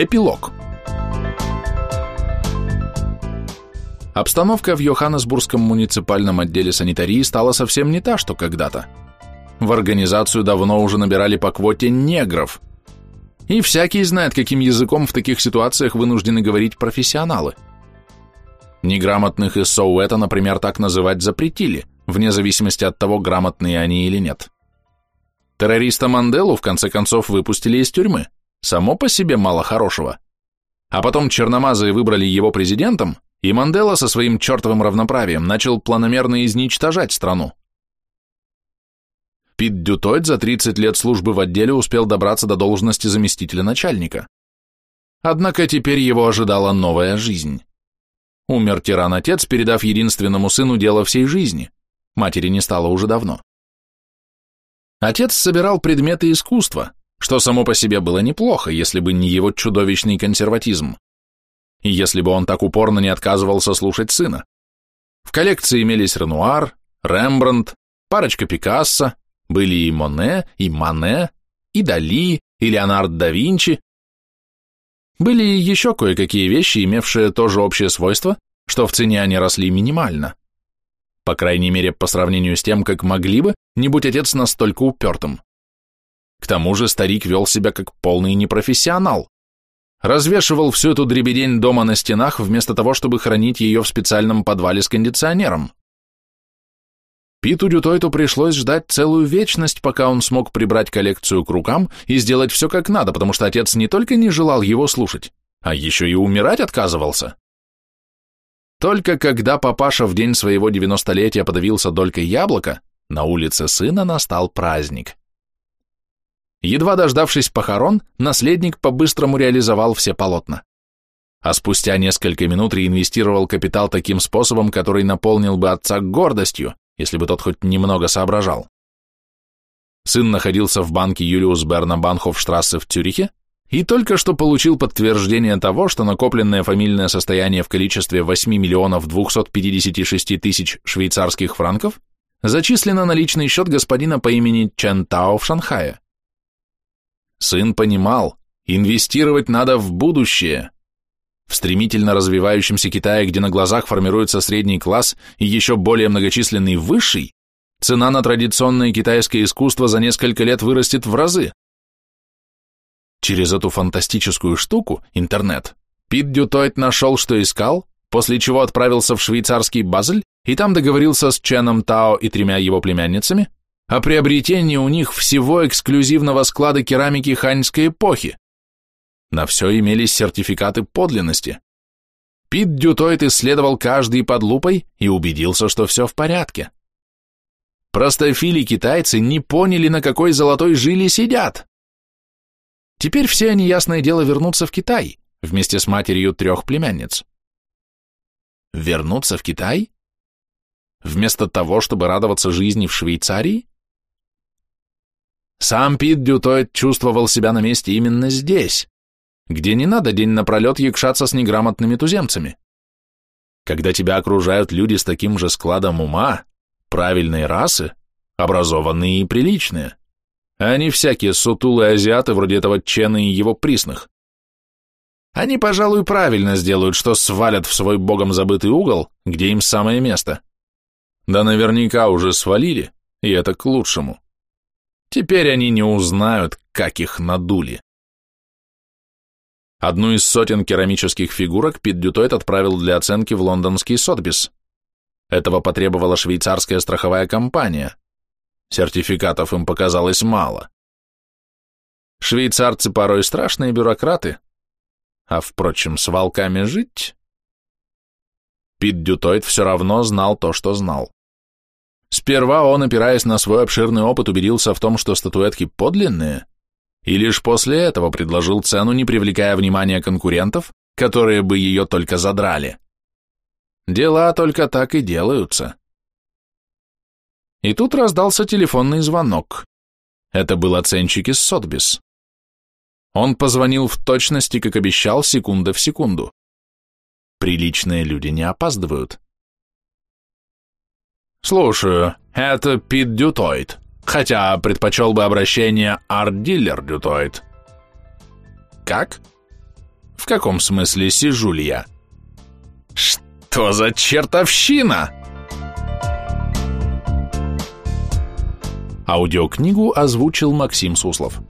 Эпилог. Обстановка в Йоханнесбургском муниципальном отделе санитарии стала совсем не та, что когда-то. В организацию давно уже набирали по квоте негров. И всякий знает, каким языком в таких ситуациях вынуждены говорить профессионалы. Неграмотных из Соуэта, например, так называть запретили, вне зависимости от того, грамотные они или нет. Террориста Манделу в конце концов выпустили из тюрьмы. Само по себе мало хорошего. А потом черномазые выбрали его президентом, и Мандела со своим чертовым равноправием начал планомерно изничтожать страну. Пит Дютойт за 30 лет службы в отделе успел добраться до должности заместителя начальника. Однако теперь его ожидала новая жизнь. Умер тиран-отец, передав единственному сыну дело всей жизни. Матери не стало уже давно. Отец собирал предметы искусства, что само по себе было неплохо, если бы не его чудовищный консерватизм и если бы он так упорно не отказывался слушать сына. В коллекции имелись Ренуар, Рембрандт, парочка Пикассо, были и Моне, и Мане, и Дали, и Леонард да Винчи. Были еще кое-какие вещи, имевшие то же общее свойство, что в цене они росли минимально. По крайней мере, по сравнению с тем, как могли бы, не будь отец настолько упертым. К тому же старик вел себя как полный непрофессионал развешивал всю эту дребедень дома на стенах, вместо того, чтобы хранить ее в специальном подвале с кондиционером. Питу Дютойту пришлось ждать целую вечность, пока он смог прибрать коллекцию к рукам и сделать все как надо, потому что отец не только не желал его слушать, а еще и умирать отказывался. Только когда папаша в день своего девяностолетия подавился долькой яблока, на улице сына настал праздник. Едва дождавшись похорон, наследник по-быстрому реализовал все полотна. А спустя несколько минут реинвестировал капитал таким способом, который наполнил бы отца гордостью, если бы тот хоть немного соображал. Сын находился в банке Юлиус Берна Банхофштрассе в Цюрихе и только что получил подтверждение того, что накопленное фамильное состояние в количестве 8 миллионов 256 тысяч швейцарских франков зачислено на личный счет господина по имени Чен Тао в Шанхае. Сын понимал, инвестировать надо в будущее. В стремительно развивающемся Китае, где на глазах формируется средний класс и еще более многочисленный высший, цена на традиционное китайское искусство за несколько лет вырастет в разы. Через эту фантастическую штуку, интернет, Пит Дютойт нашел, что искал, после чего отправился в швейцарский Базель и там договорился с Ченом Тао и тремя его племянницами, о приобретении у них всего эксклюзивного склада керамики ханьской эпохи. На все имелись сертификаты подлинности. Пит Дютойт исследовал каждый под лупой и убедился, что все в порядке. Простофили-китайцы не поняли, на какой золотой жиле сидят. Теперь все они, ясное дело, вернутся в Китай вместе с матерью трех племянниц. Вернуться в Китай? Вместо того, чтобы радоваться жизни в Швейцарии? Сам Пит Дютойт чувствовал себя на месте именно здесь, где не надо день напролет якшаться с неграмотными туземцами. Когда тебя окружают люди с таким же складом ума, правильной расы, образованные и приличные, а не всякие сутулые азиаты вроде этого Чена и его присных. Они, пожалуй, правильно сделают, что свалят в свой богом забытый угол, где им самое место. Да наверняка уже свалили, и это к лучшему. Теперь они не узнают, как их надули. Одну из сотен керамических фигурок Пит Дютойт отправил для оценки в лондонский Сотбис. Этого потребовала швейцарская страховая компания. Сертификатов им показалось мало. Швейцарцы порой страшные бюрократы, а, впрочем, с волками жить... Пит Дютойт все равно знал то, что знал. Сперва он, опираясь на свой обширный опыт, убедился в том, что статуэтки подлинные, и лишь после этого предложил цену, не привлекая внимания конкурентов, которые бы ее только задрали. Дела только так и делаются. И тут раздался телефонный звонок. Это был оценщик из Сотбис. Он позвонил в точности, как обещал, секунда в секунду. Приличные люди не опаздывают. «Слушаю, это Пит Дютойт, хотя предпочел бы обращение арт-дилер Дютойт». «Как?» В каком смысле сижу ли я? Что за чертовщина? Аудиокнигу озвучил Максим Суслов.